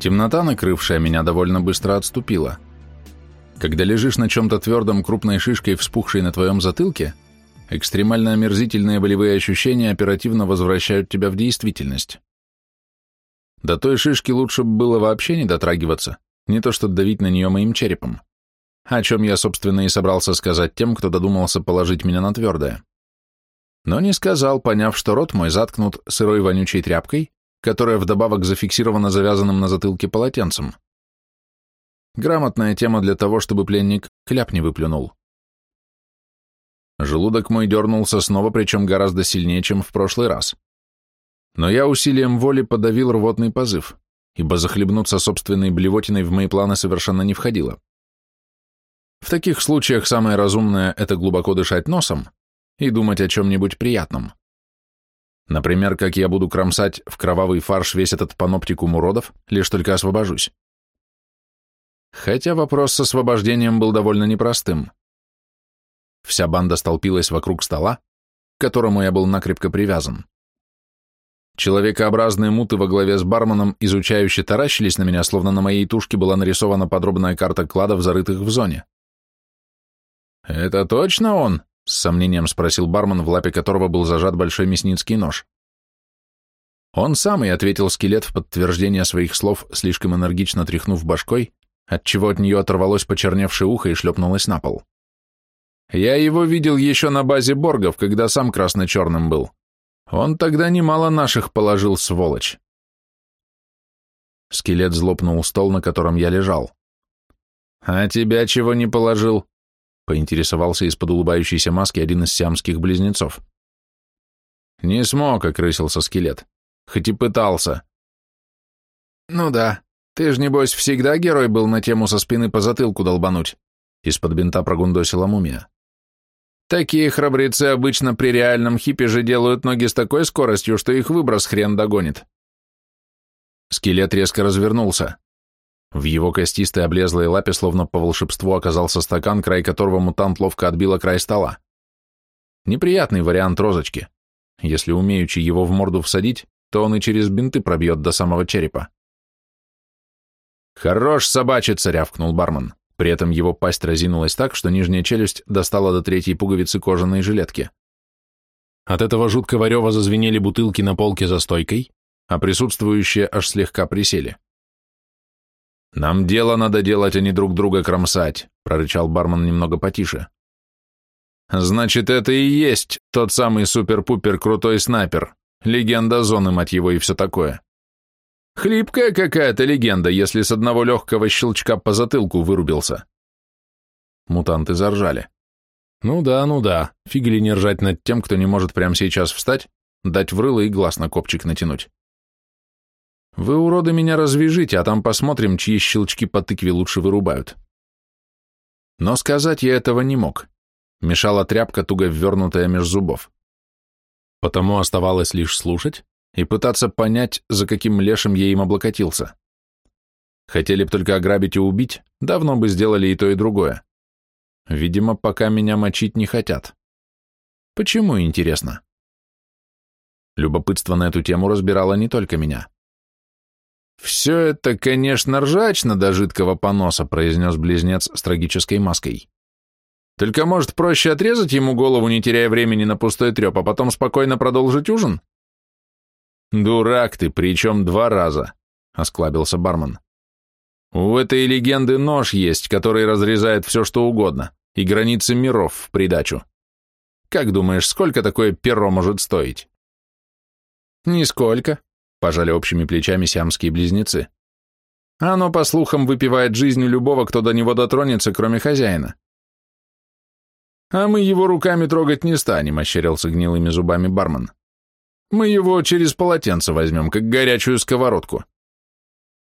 Темнота, накрывшая меня, довольно быстро отступила. Когда лежишь на чем-то твердом крупной шишкой, вспухшей на твоем затылке, экстремально омерзительные болевые ощущения оперативно возвращают тебя в действительность. До той шишки лучше бы было вообще не дотрагиваться, не то что давить на нее моим черепом, о чем я, собственно, и собрался сказать тем, кто додумался положить меня на твердое. Но не сказал, поняв, что рот мой заткнут сырой вонючей тряпкой, которая вдобавок зафиксирована завязанным на затылке полотенцем. Грамотная тема для того, чтобы пленник кляп не выплюнул. Желудок мой дернулся снова, причем гораздо сильнее, чем в прошлый раз. Но я усилием воли подавил рвотный позыв, ибо захлебнуться собственной блевотиной в мои планы совершенно не входило. В таких случаях самое разумное – это глубоко дышать носом и думать о чем-нибудь приятном. Например, как я буду кромсать в кровавый фарш весь этот паноптикум уродов, лишь только освобожусь. Хотя вопрос с освобождением был довольно непростым. Вся банда столпилась вокруг стола, к которому я был накрепко привязан. Человекообразные муты во главе с барменом, изучающе таращились на меня, словно на моей тушке была нарисована подробная карта кладов, зарытых в зоне. «Это точно он?» С сомнением спросил бармен, в лапе которого был зажат большой мясницкий нож. Он самый ответил скелет в подтверждение своих слов, слишком энергично тряхнув башкой, отчего от нее оторвалось почерневшее ухо и шлепнулось на пол. Я его видел еще на базе Боргов, когда сам красно-черным был. Он тогда немало наших положил, сволочь. Скелет злопнул стол, на котором я лежал. «А тебя чего не положил?» Поинтересовался из-под улыбающейся маски один из сиамских близнецов. «Не смог», — окрысился скелет. «Хоть и пытался». «Ну да, ты ж, небось, всегда герой был на тему со спины по затылку долбануть», — из-под бинта прогундосила мумия. «Такие храбрецы обычно при реальном хипе же делают ноги с такой скоростью, что их выброс хрен догонит». Скелет резко развернулся. В его костистой облезлой лапе, словно по волшебству, оказался стакан, край которого мутант ловко отбила край стола. Неприятный вариант розочки. Если умеючи его в морду всадить, то он и через бинты пробьет до самого черепа. «Хорош собачиться!» — рявкнул бармен. При этом его пасть разинулась так, что нижняя челюсть достала до третьей пуговицы кожаной жилетки. От этого жуткого рева зазвенели бутылки на полке за стойкой, а присутствующие аж слегка присели. «Нам дело надо делать, а не друг друга кромсать», — прорычал бармен немного потише. «Значит, это и есть тот самый супер-пупер крутой снайпер, легенда зоны, мать его, и все такое. Хлипкая какая-то легенда, если с одного легкого щелчка по затылку вырубился». Мутанты заржали. «Ну да, ну да, фигли не ржать над тем, кто не может прямо сейчас встать, дать в рыло и глаз на копчик натянуть». Вы, уроды, меня развяжите, а там посмотрим, чьи щелчки по тыкве лучше вырубают. Но сказать я этого не мог. Мешала тряпка, туго ввернутая меж зубов. Потому оставалось лишь слушать и пытаться понять, за каким лешим я им облокотился. Хотели б только ограбить и убить, давно бы сделали и то, и другое. Видимо, пока меня мочить не хотят. Почему, интересно? Любопытство на эту тему разбирало не только меня. «Все это, конечно, ржачно до жидкого поноса», произнес близнец с трагической маской. «Только, может, проще отрезать ему голову, не теряя времени на пустой треп, а потом спокойно продолжить ужин?» «Дурак ты, причем два раза», — осклабился бармен. «У этой легенды нож есть, который разрезает все, что угодно, и границы миров в придачу. Как думаешь, сколько такое перо может стоить?» «Нисколько», пожали общими плечами сиамские близнецы. Оно, по слухам, выпивает жизнь любого, кто до него дотронется, кроме хозяина. А мы его руками трогать не станем, ощерился гнилыми зубами бармен. Мы его через полотенце возьмем, как горячую сковородку.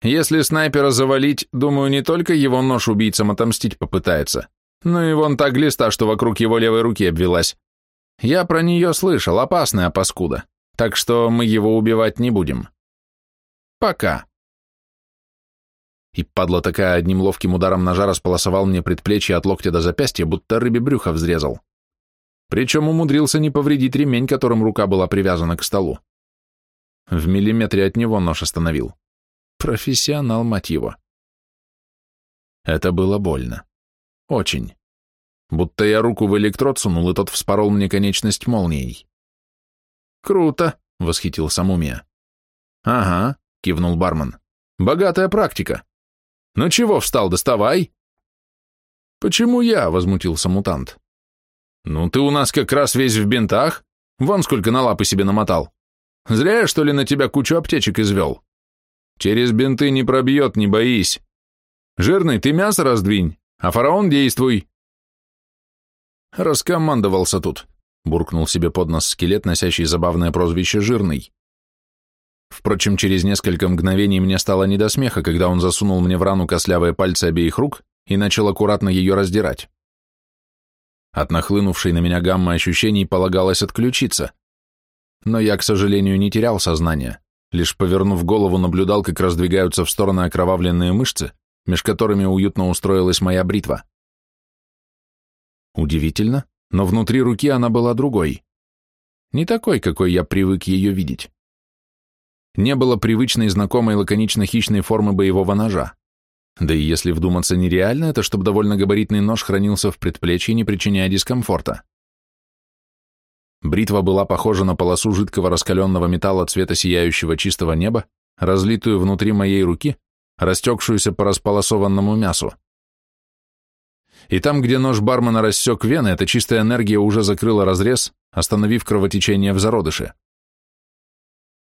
Если снайпера завалить, думаю, не только его нож убийцам отомстить попытается, но и вон та глиста, что вокруг его левой руки обвелась. Я про нее слышал, опасная паскуда так что мы его убивать не будем. Пока. И падла такая одним ловким ударом ножа располосовал мне предплечье от локтя до запястья, будто рыбе брюхо взрезал. Причем умудрился не повредить ремень, которым рука была привязана к столу. В миллиметре от него нож остановил. Профессионал, его. Это было больно. Очень. Будто я руку в электрод сунул, и тот вспорол мне конечность молнией. «Круто!» — восхитился Мумия. «Ага», — кивнул бармен. «Богатая практика. Ну чего встал, доставай!» «Почему я?» — возмутился мутант. «Ну ты у нас как раз весь в бинтах. Вон сколько на лапы себе намотал. Зря я, что ли, на тебя кучу аптечек извел. Через бинты не пробьет, не боись. Жирный, ты мясо раздвинь, а фараон действуй. Раскомандовался тут, буркнул себе под нос скелет, носящий забавное прозвище «Жирный». Впрочем, через несколько мгновений мне стало не до смеха, когда он засунул мне в рану кослявые пальцы обеих рук и начал аккуратно ее раздирать. От нахлынувшей на меня гаммы ощущений полагалось отключиться. Но я, к сожалению, не терял сознание, лишь повернув голову, наблюдал, как раздвигаются в стороны окровавленные мышцы, меж которыми уютно устроилась моя бритва. Удивительно, но внутри руки она была другой. Не такой, какой я привык ее видеть. Не было привычной знакомой лаконично-хищной формы боевого ножа. Да и если вдуматься нереально, это чтобы довольно габаритный нож хранился в предплечье, не причиняя дискомфорта. Бритва была похожа на полосу жидкого раскаленного металла цвета сияющего чистого неба, разлитую внутри моей руки, растекшуюся по располосованному мясу. И там, где нож бармена рассек вены, эта чистая энергия уже закрыла разрез, остановив кровотечение в зародыше.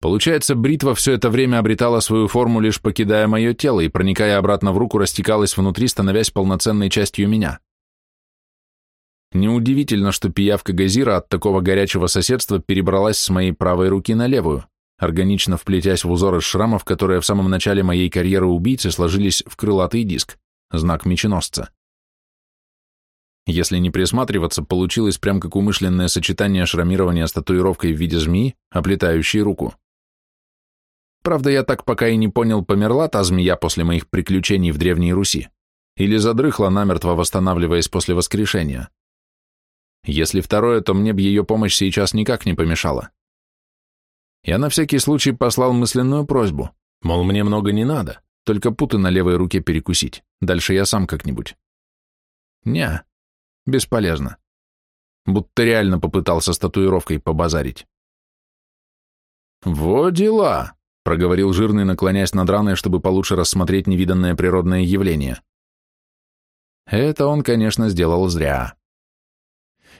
Получается, бритва все это время обретала свою форму, лишь покидая мое тело и, проникая обратно в руку, растекалась внутри, становясь полноценной частью меня. Неудивительно, что пиявка Газира от такого горячего соседства перебралась с моей правой руки на левую, органично вплетясь в узор из шрамов, которые в самом начале моей карьеры убийцы сложились в крылатый диск, знак меченосца. Если не присматриваться, получилось прям как умышленное сочетание шрамирования с татуировкой в виде змеи, оплетающей руку. Правда, я так пока и не понял, померла та змея после моих приключений в Древней Руси или задрыхла намертво, восстанавливаясь после воскрешения. Если второе, то мне б ее помощь сейчас никак не помешала. Я на всякий случай послал мысленную просьбу, мол, мне много не надо, только путы на левой руке перекусить, дальше я сам как-нибудь. Не, бесполезно. Будто реально попытался с татуировкой побазарить. «Во дела!» проговорил жирный, наклоняясь над раной, чтобы получше рассмотреть невиданное природное явление. Это он, конечно, сделал зря.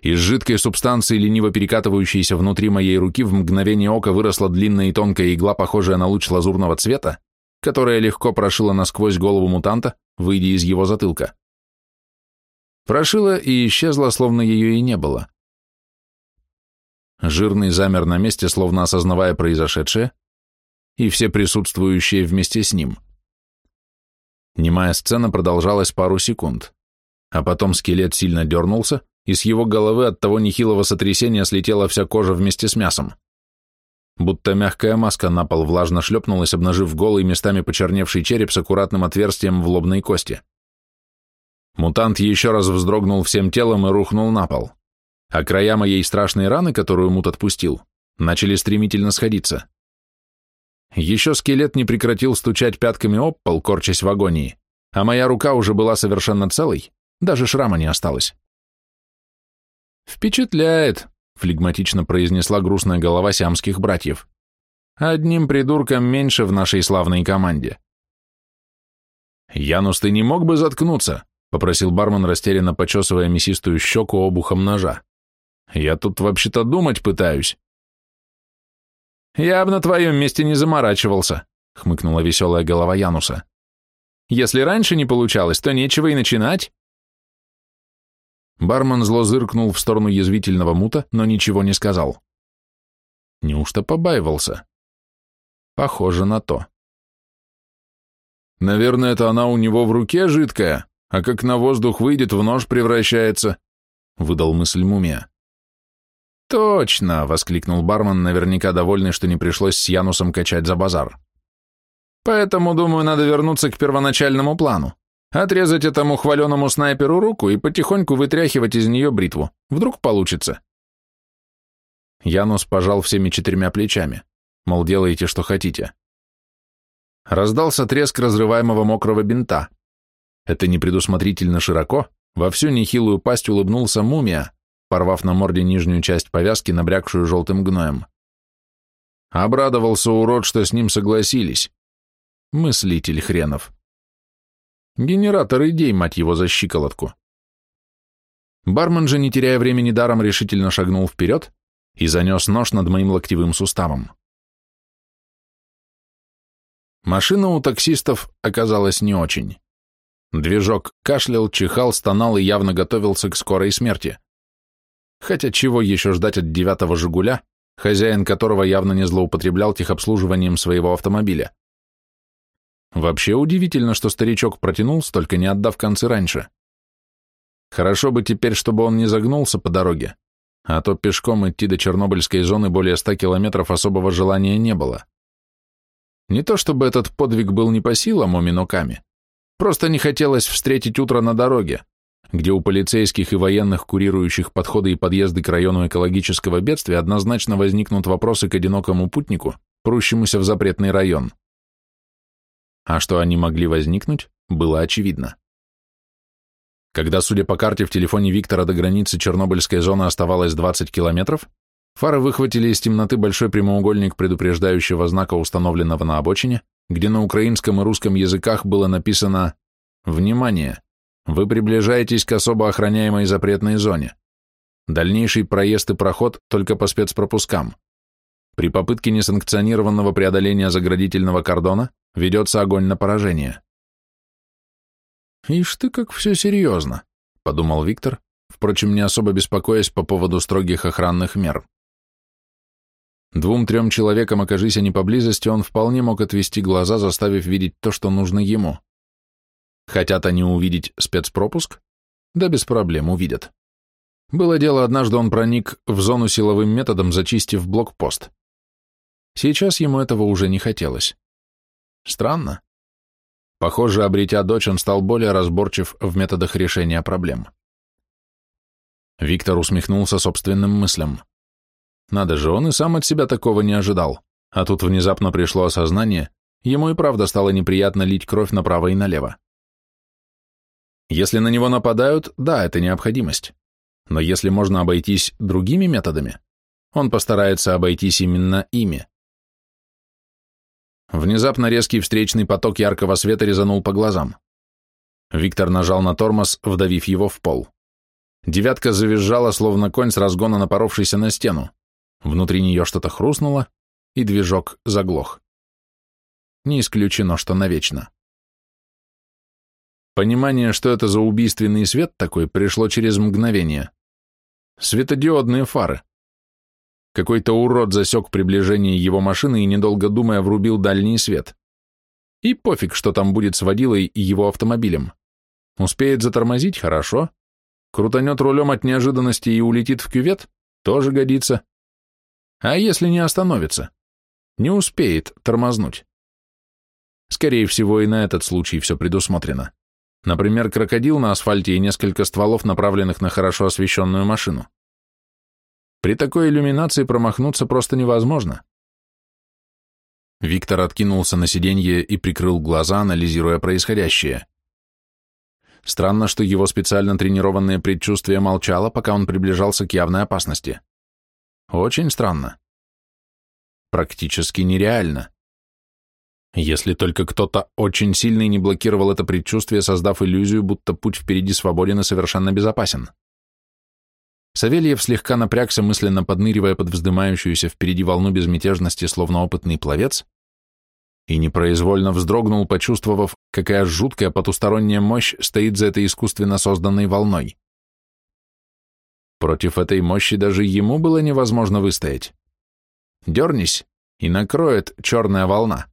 Из жидкой субстанции, лениво перекатывающейся внутри моей руки, в мгновение ока выросла длинная и тонкая игла, похожая на луч лазурного цвета, которая легко прошила насквозь голову мутанта, выйдя из его затылка. Прошила и исчезла, словно ее и не было. Жирный замер на месте, словно осознавая произошедшее, и все присутствующие вместе с ним. Немая сцена продолжалась пару секунд, а потом скелет сильно дернулся, и с его головы от того нехилого сотрясения слетела вся кожа вместе с мясом. Будто мягкая маска на пол влажно шлепнулась, обнажив голый, местами почерневший череп с аккуратным отверстием в лобной кости. Мутант еще раз вздрогнул всем телом и рухнул на пол, а края моей страшной раны, которую мут отпустил, начали стремительно сходиться. Еще скелет не прекратил стучать пятками об пол, корчась в агонии, а моя рука уже была совершенно целой, даже шрама не осталось. «Впечатляет», — флегматично произнесла грустная голова сиамских братьев. «Одним придурком меньше в нашей славной команде». «Янус, ты не мог бы заткнуться?» — попросил бармен, растерянно почесывая мясистую щеку обухом ножа. «Я тут вообще-то думать пытаюсь». «Я бы на твоем месте не заморачивался», — хмыкнула веселая голова Януса. «Если раньше не получалось, то нечего и начинать». Бармен зло зыркнул в сторону язвительного мута, но ничего не сказал. Неужто побаивался? Похоже на то. «Наверное, это она у него в руке жидкая, а как на воздух выйдет, в нож превращается», — выдал мысль мумия. «Точно!» — воскликнул бармен, наверняка довольный, что не пришлось с Янусом качать за базар. «Поэтому, думаю, надо вернуться к первоначальному плану. Отрезать этому хваленому снайперу руку и потихоньку вытряхивать из нее бритву. Вдруг получится». Янус пожал всеми четырьмя плечами, мол, делайте, что хотите. Раздался треск разрываемого мокрого бинта. Это непредусмотрительно широко, во всю нехилую пасть улыбнулся мумия, порвав на морде нижнюю часть повязки, набрякшую желтым гноем. Обрадовался урод, что с ним согласились. Мыслитель хренов. Генератор идей, мать его, за щиколотку. Бармен же, не теряя времени даром, решительно шагнул вперед и занес нож над моим локтевым суставом. Машина у таксистов оказалась не очень. Движок кашлял, чихал, стонал и явно готовился к скорой смерти. Хотя чего еще ждать от девятого «Жигуля», хозяин которого явно не злоупотреблял техобслуживанием своего автомобиля. Вообще удивительно, что старичок протянул, столько не отдав концы раньше. Хорошо бы теперь, чтобы он не загнулся по дороге, а то пешком идти до Чернобыльской зоны более ста километров особого желания не было. Не то чтобы этот подвиг был не по силам Оминоками, просто не хотелось встретить утро на дороге, где у полицейских и военных, курирующих подходы и подъезды к району экологического бедствия, однозначно возникнут вопросы к одинокому путнику, прущемуся в запретный район. А что они могли возникнуть, было очевидно. Когда, судя по карте, в телефоне Виктора до границы Чернобыльской зоны оставалось 20 километров, фары выхватили из темноты большой прямоугольник предупреждающего знака, установленного на обочине, где на украинском и русском языках было написано «Внимание! Вы приближаетесь к особо охраняемой запретной зоне. Дальнейший проезд и проход только по спецпропускам. При попытке несанкционированного преодоления заградительного кордона ведется огонь на поражение. «Ишь ты, как все серьезно», — подумал Виктор, впрочем, не особо беспокоясь по поводу строгих охранных мер. Двум-трем человекам, окажись они поблизости, он вполне мог отвести глаза, заставив видеть то, что нужно ему. Хотят они увидеть спецпропуск? Да без проблем увидят. Было дело, однажды он проник в зону силовым методом, зачистив блокпост. Сейчас ему этого уже не хотелось. Странно. Похоже, обретя дочь, он стал более разборчив в методах решения проблем. Виктор усмехнулся собственным мыслям. Надо же, он и сам от себя такого не ожидал. А тут внезапно пришло осознание, ему и правда стало неприятно лить кровь направо и налево. Если на него нападают, да, это необходимость. Но если можно обойтись другими методами, он постарается обойтись именно ими. Внезапно резкий встречный поток яркого света резанул по глазам. Виктор нажал на тормоз, вдавив его в пол. Девятка завизжала, словно конь с разгона напоровшийся на стену. Внутри нее что-то хрустнуло, и движок заглох. Не исключено, что навечно. Понимание, что это за убийственный свет такой, пришло через мгновение. Светодиодные фары. Какой-то урод засек приближение его машины и, недолго думая, врубил дальний свет. И пофиг, что там будет с водилой и его автомобилем. Успеет затормозить – хорошо. Крутанет рулем от неожиданности и улетит в кювет – тоже годится. А если не остановится? Не успеет тормознуть. Скорее всего, и на этот случай все предусмотрено. Например, крокодил на асфальте и несколько стволов, направленных на хорошо освещенную машину. При такой иллюминации промахнуться просто невозможно. Виктор откинулся на сиденье и прикрыл глаза, анализируя происходящее. Странно, что его специально тренированное предчувствие молчало, пока он приближался к явной опасности. Очень странно. Практически нереально. Если только кто-то очень сильный не блокировал это предчувствие, создав иллюзию, будто путь впереди свободен и совершенно безопасен. Савельев слегка напрягся, мысленно подныривая под вздымающуюся впереди волну безмятежности, словно опытный пловец, и непроизвольно вздрогнул, почувствовав, какая жуткая потусторонняя мощь стоит за этой искусственно созданной волной. Против этой мощи даже ему было невозможно выстоять. Дернись, и накроет черная волна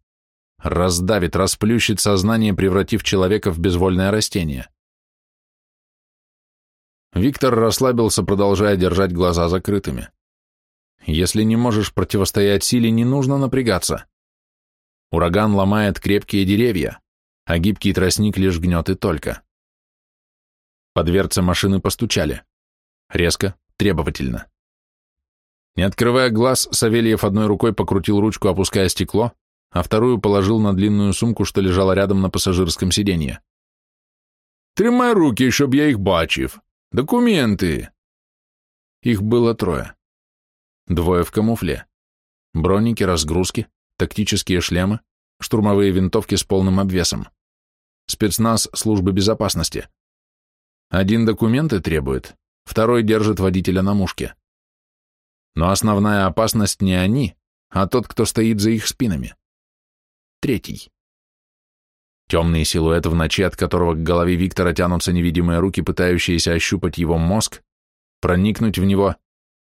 раздавит, расплющит сознание, превратив человека в безвольное растение. Виктор расслабился, продолжая держать глаза закрытыми. Если не можешь противостоять силе, не нужно напрягаться. Ураган ломает крепкие деревья, а гибкий тростник лишь гнет и только. По дверце машины постучали. Резко, требовательно. Не открывая глаз, Савельев одной рукой покрутил ручку, опуская стекло, а вторую положил на длинную сумку, что лежала рядом на пассажирском сиденье. «Тримай руки, щоб я их бачив! Документы!» Их было трое. Двое в камуфле. Броники, разгрузки, тактические шлемы, штурмовые винтовки с полным обвесом. Спецназ службы безопасности. Один документы требует, второй держит водителя на мушке. Но основная опасность не они, а тот, кто стоит за их спинами. Третий. Темный силуэт в ночи, от которого к голове Виктора тянутся невидимые руки, пытающиеся ощупать его мозг, проникнуть в него,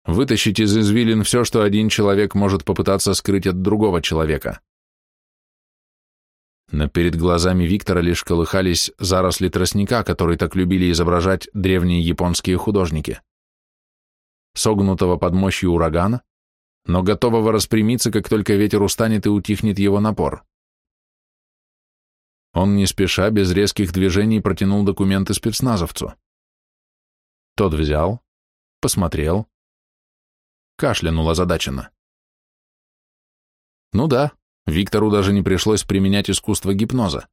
вытащить из извилин все, что один человек может попытаться скрыть от другого человека. Но перед глазами Виктора лишь колыхались заросли тростника, который так любили изображать древние японские художники. Согнутого под мощью урагана, но готового распрямиться, как только ветер устанет и утихнет его напор. Он не спеша, без резких движений протянул документы спецназовцу. Тот взял, посмотрел, кашлянул озадаченно. Ну да, Виктору даже не пришлось применять искусство гипноза.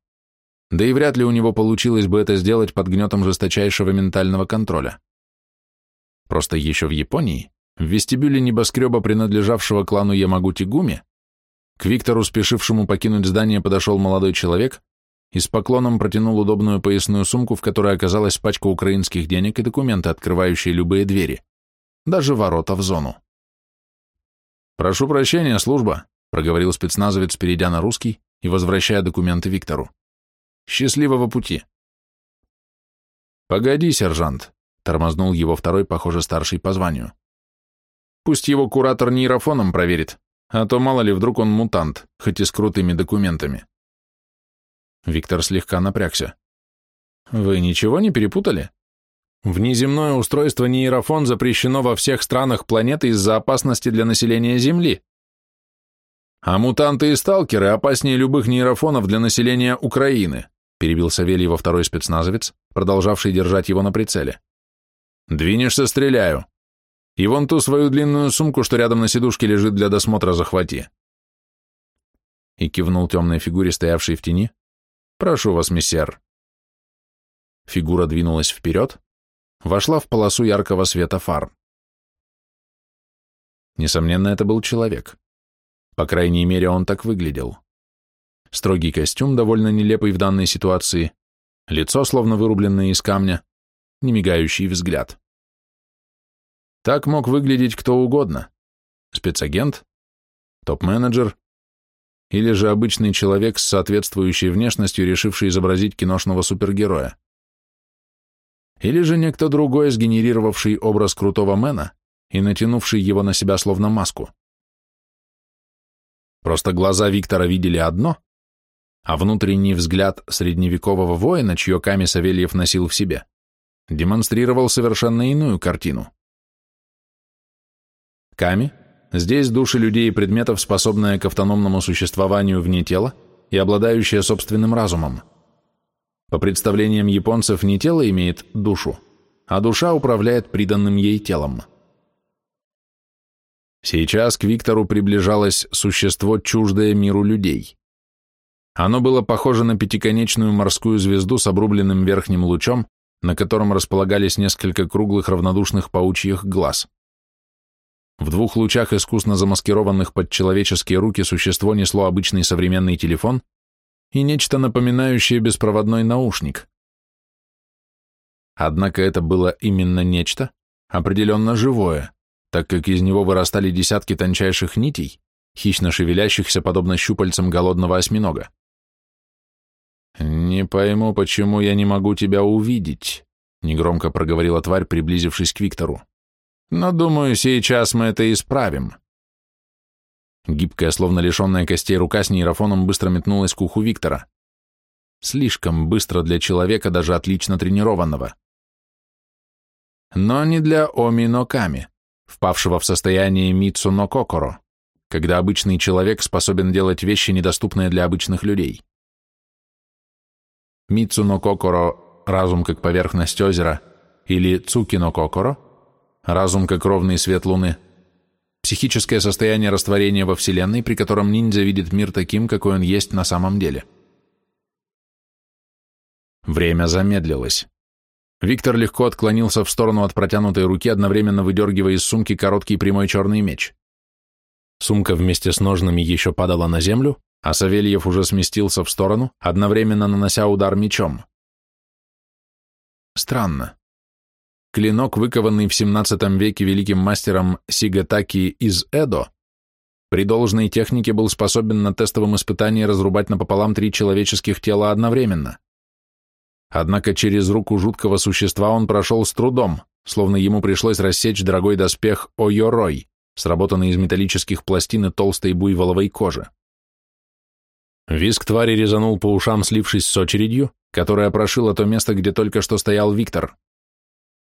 Да и вряд ли у него получилось бы это сделать под гнетом жесточайшего ментального контроля. Просто еще в Японии, в вестибюле небоскреба, принадлежавшего клану Ямагути-Гуми, к Виктору, спешившему покинуть здание, подошел молодой человек и с поклоном протянул удобную поясную сумку, в которой оказалась пачка украинских денег и документы, открывающие любые двери, даже ворота в зону. «Прошу прощения, служба», — проговорил спецназовец, перейдя на русский и возвращая документы Виктору. «Счастливого пути!» «Погоди, сержант», — тормознул его второй, похоже, старший по званию. «Пусть его куратор нейрофоном проверит, а то мало ли вдруг он мутант, хоть и с крутыми документами». Виктор слегка напрягся. «Вы ничего не перепутали? Внеземное устройство нейрофон запрещено во всех странах планеты из-за опасности для населения Земли. А мутанты и сталкеры опаснее любых нейрофонов для населения Украины», перебил Савельева второй спецназовец, продолжавший держать его на прицеле. «Двинешься, стреляю. И вон ту свою длинную сумку, что рядом на сидушке лежит для досмотра, захвати». И кивнул темной фигуре, стоявшей в тени, «Прошу вас, мессер». Фигура двинулась вперед, вошла в полосу яркого света фар. Несомненно, это был человек. По крайней мере, он так выглядел. Строгий костюм, довольно нелепый в данной ситуации, лицо, словно вырубленное из камня, немигающий взгляд. Так мог выглядеть кто угодно. Спецагент, топ-менеджер, или же обычный человек с соответствующей внешностью, решивший изобразить киношного супергероя. Или же некто другой, сгенерировавший образ крутого мэна и натянувший его на себя словно маску. Просто глаза Виктора видели одно, а внутренний взгляд средневекового воина, чье Ками Савельев носил в себе, демонстрировал совершенно иную картину. Ками Здесь души людей и предметов, способные к автономному существованию вне тела и обладающие собственным разумом. По представлениям японцев, не тело имеет душу, а душа управляет приданным ей телом. Сейчас к Виктору приближалось существо, чуждое миру людей. Оно было похоже на пятиконечную морскую звезду с обрубленным верхним лучом, на котором располагались несколько круглых равнодушных паучьих глаз. В двух лучах, искусно замаскированных под человеческие руки, существо несло обычный современный телефон и нечто напоминающее беспроводной наушник. Однако это было именно нечто, определенно живое, так как из него вырастали десятки тончайших нитей, хищно шевелящихся, подобно щупальцам голодного осьминога. «Не пойму, почему я не могу тебя увидеть», — негромко проговорила тварь, приблизившись к Виктору. Но, думаю, сейчас мы это исправим. Гибкая, словно лишенная костей рука с нейрофоном быстро метнулась к уху Виктора. Слишком быстро для человека, даже отлично тренированного. Но не для Оми Ками, впавшего в состояние Митсу но Кокоро, когда обычный человек способен делать вещи, недоступные для обычных людей. Митсу но Кокоро – разум как поверхность озера, или Цуки но Кокоро – разум как ровный свет луны, психическое состояние растворения во Вселенной, при котором ниндзя видит мир таким, какой он есть на самом деле. Время замедлилось. Виктор легко отклонился в сторону от протянутой руки, одновременно выдергивая из сумки короткий прямой черный меч. Сумка вместе с ножными еще падала на землю, а Савельев уже сместился в сторону, одновременно нанося удар мечом. Странно. Клинок, выкованный в XVII веке великим мастером Сигатаки из Эдо, при должной технике был способен на тестовом испытании разрубать напополам три человеческих тела одновременно. Однако через руку жуткого существа он прошел с трудом, словно ему пришлось рассечь дорогой доспех Ойорой, сработанный из металлических пластин и толстой буйволовой кожи. Виск твари резанул по ушам, слившись с очередью, которая прошила то место, где только что стоял Виктор.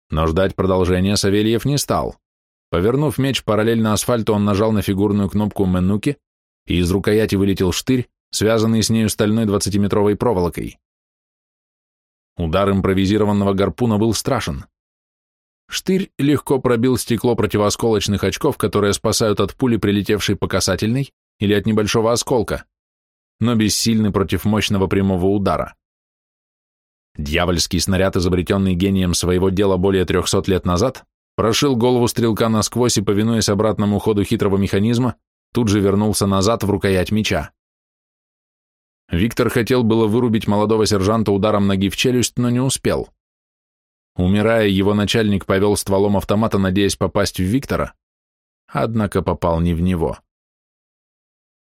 Но ждать продолжения Савельев не стал. Повернув меч параллельно асфальту, он нажал на фигурную кнопку Менуки, и из рукояти вылетел штырь, связанный с нею стальной двадцатиметровой проволокой. Удар импровизированного гарпуна был страшен. Штырь легко пробил стекло противоосколочных очков, которые спасают от пули, прилетевшей по касательной, или от небольшого осколка, но бессильны против мощного прямого удара. Дьявольский снаряд, изобретенный гением своего дела более трехсот лет назад, прошил голову стрелка насквозь и, повинуясь обратному ходу хитрого механизма, тут же вернулся назад в рукоять меча. Виктор хотел было вырубить молодого сержанта ударом ноги в челюсть, но не успел. Умирая, его начальник повел стволом автомата, надеясь попасть в Виктора, однако попал не в него.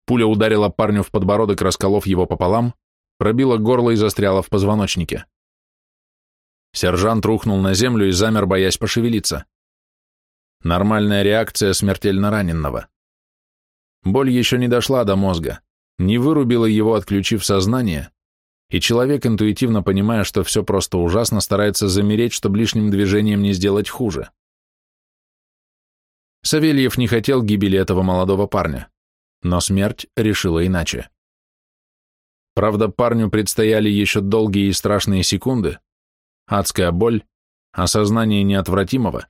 Пуля ударила парню в подбородок, расколов его пополам, пробила горло и застряла в позвоночнике. Сержант рухнул на землю и замер, боясь пошевелиться. Нормальная реакция смертельно раненного. Боль еще не дошла до мозга, не вырубила его, отключив сознание, и человек, интуитивно понимая, что все просто ужасно, старается замереть, чтобы лишним движением не сделать хуже. Савельев не хотел гибели этого молодого парня, но смерть решила иначе. Правда, парню предстояли еще долгие и страшные секунды, адская боль, осознание неотвратимого,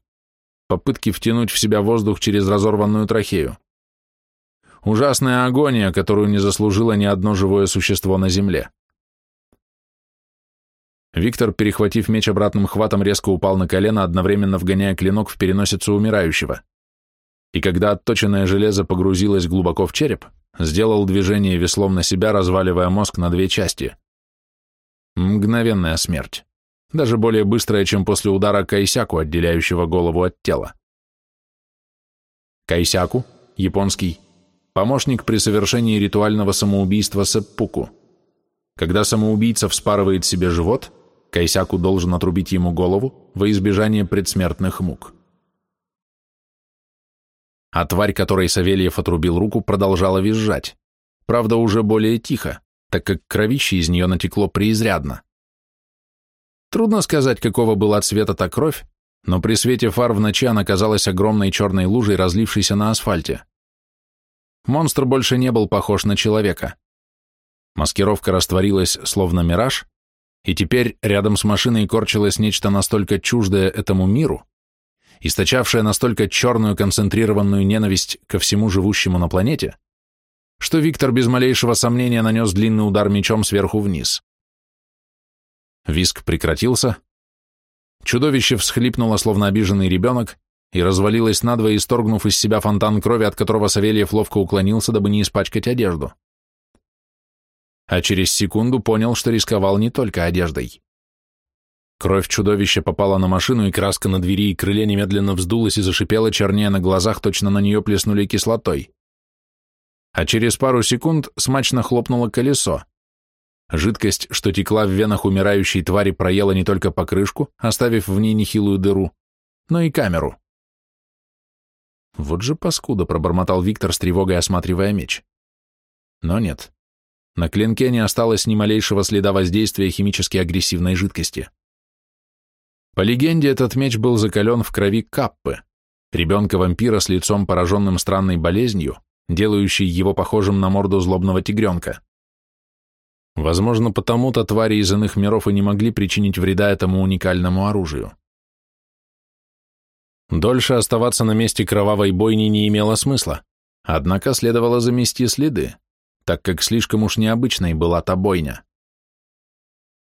попытки втянуть в себя воздух через разорванную трахею. Ужасная агония, которую не заслужило ни одно живое существо на земле. Виктор, перехватив меч обратным хватом, резко упал на колено, одновременно вгоняя клинок в переносицу умирающего. И когда отточенное железо погрузилось глубоко в череп, сделал движение веслом на себя, разваливая мозг на две части. Мгновенная смерть. Даже более быстрая, чем после удара кайсяку, отделяющего голову от тела. Кайсяку, японский, помощник при совершении ритуального самоубийства сеппуку. Когда самоубийца вспарывает себе живот, кайсяку должен отрубить ему голову во избежание предсмертных мук а тварь, которой Савельев отрубил руку, продолжала визжать. Правда, уже более тихо, так как кровище из нее натекло преизрядно. Трудно сказать, какого была цвета та кровь, но при свете фар в ночи она казалась огромной черной лужей, разлившейся на асфальте. Монстр больше не был похож на человека. Маскировка растворилась, словно мираж, и теперь рядом с машиной корчилось нечто настолько чуждое этому миру, источавшая настолько черную концентрированную ненависть ко всему живущему на планете, что Виктор без малейшего сомнения нанес длинный удар мечом сверху вниз. Виск прекратился, чудовище всхлипнуло, словно обиженный ребенок, и развалилось надвое, исторгнув из себя фонтан крови, от которого Савельев ловко уклонился, дабы не испачкать одежду. А через секунду понял, что рисковал не только одеждой. Кровь чудовища попала на машину, и краска на двери и крыле немедленно вздулась и зашипела, чернее на глазах, точно на нее плеснули кислотой. А через пару секунд смачно хлопнуло колесо. Жидкость, что текла в венах умирающей твари, проела не только покрышку, оставив в ней нехилую дыру, но и камеру. Вот же паскуда, пробормотал Виктор с тревогой, осматривая меч. Но нет. На клинке не осталось ни малейшего следа воздействия химически агрессивной жидкости. По легенде, этот меч был закален в крови Каппы, ребенка-вампира с лицом, пораженным странной болезнью, делающей его похожим на морду злобного тигренка. Возможно, потому-то твари из иных миров и не могли причинить вреда этому уникальному оружию. Дольше оставаться на месте кровавой бойни не имело смысла, однако следовало замести следы, так как слишком уж необычной была та бойня.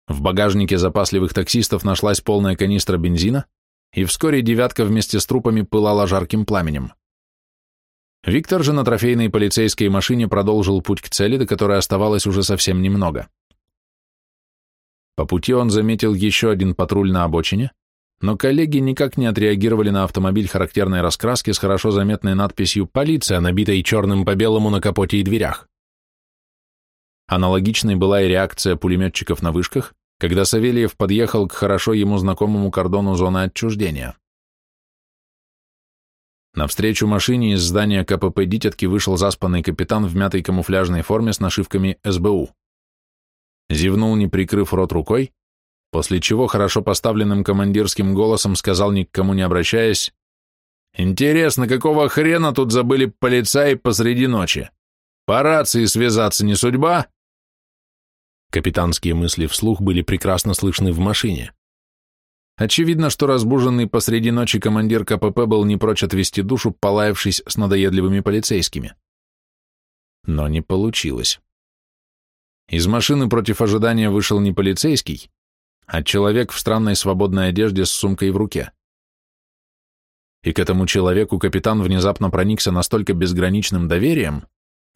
В багажнике запасливых таксистов нашлась полная канистра бензина, и вскоре девятка вместе с трупами пылала жарким пламенем. Виктор же на трофейной полицейской машине продолжил путь к цели, до которой оставалось уже совсем немного. По пути он заметил еще один патруль на обочине, но коллеги никак не отреагировали на автомобиль характерной раскраски с хорошо заметной надписью «Полиция», набитой черным по белому на капоте и дверях. Аналогичной была и реакция пулеметчиков на вышках, когда Савельев подъехал к хорошо ему знакомому кордону зоны отчуждения. Навстречу машине из здания КПП «Дитятки» вышел заспанный капитан в мятой камуфляжной форме с нашивками СБУ. Зевнул, не прикрыв рот рукой, после чего хорошо поставленным командирским голосом сказал, ни к кому не обращаясь, «Интересно, какого хрена тут забыли полицаи посреди ночи? По рации связаться не судьба?» Капитанские мысли вслух были прекрасно слышны в машине. Очевидно, что разбуженный посреди ночи командир КПП был не прочь отвести душу, полаявшись с надоедливыми полицейскими. Но не получилось. Из машины против ожидания вышел не полицейский, а человек в странной свободной одежде с сумкой в руке. И к этому человеку капитан внезапно проникся настолько безграничным доверием,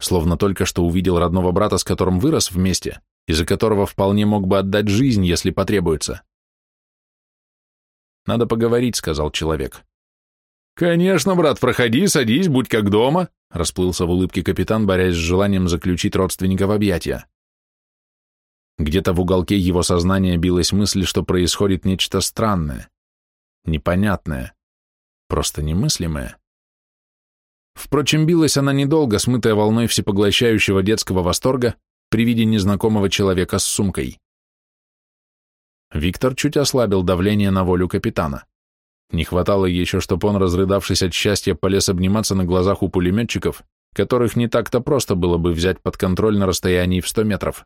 словно только что увидел родного брата, с которым вырос вместе, и за которого вполне мог бы отдать жизнь, если потребуется. «Надо поговорить», — сказал человек. «Конечно, брат, проходи, садись, будь как дома», — расплылся в улыбке капитан, борясь с желанием заключить родственника в объятия. Где-то в уголке его сознания билась мысль, что происходит нечто странное, непонятное, просто немыслимое. Впрочем, билась она недолго, смытая волной всепоглощающего детского восторга, при виде незнакомого человека с сумкой. Виктор чуть ослабил давление на волю капитана. Не хватало еще, чтобы он, разрыдавшись от счастья, полез обниматься на глазах у пулеметчиков, которых не так-то просто было бы взять под контроль на расстоянии в 100 метров.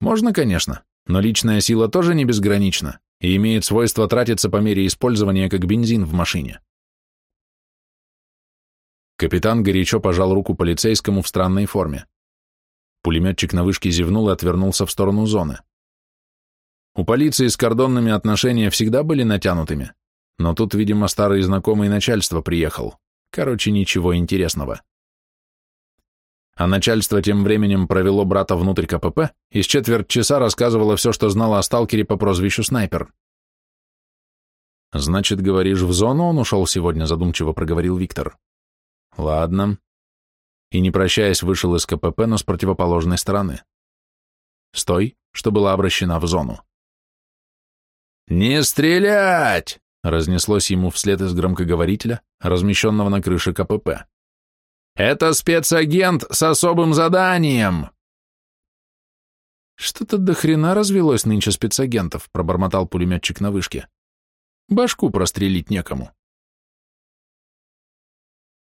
Можно, конечно, но личная сила тоже не безгранична и имеет свойство тратиться по мере использования как бензин в машине. Капитан горячо пожал руку полицейскому в странной форме. Пулеметчик на вышке зевнул и отвернулся в сторону зоны. У полиции с кордонными отношения всегда были натянутыми, но тут, видимо, старый знакомый начальство приехал. Короче, ничего интересного. А начальство тем временем провело брата внутрь КПП и с четверть часа рассказывало все, что знало о сталкере по прозвищу Снайпер. «Значит, говоришь, в зону он ушел сегодня?» задумчиво проговорил Виктор. «Ладно и, не прощаясь, вышел из КПП, но с противоположной стороны. Стой, что была обращена в зону. «Не стрелять!» — разнеслось ему вслед из громкоговорителя, размещенного на крыше КПП. «Это спецагент с особым заданием!» «Что-то до хрена развелось нынче спецагентов», — пробормотал пулеметчик на вышке. «Башку прострелить некому».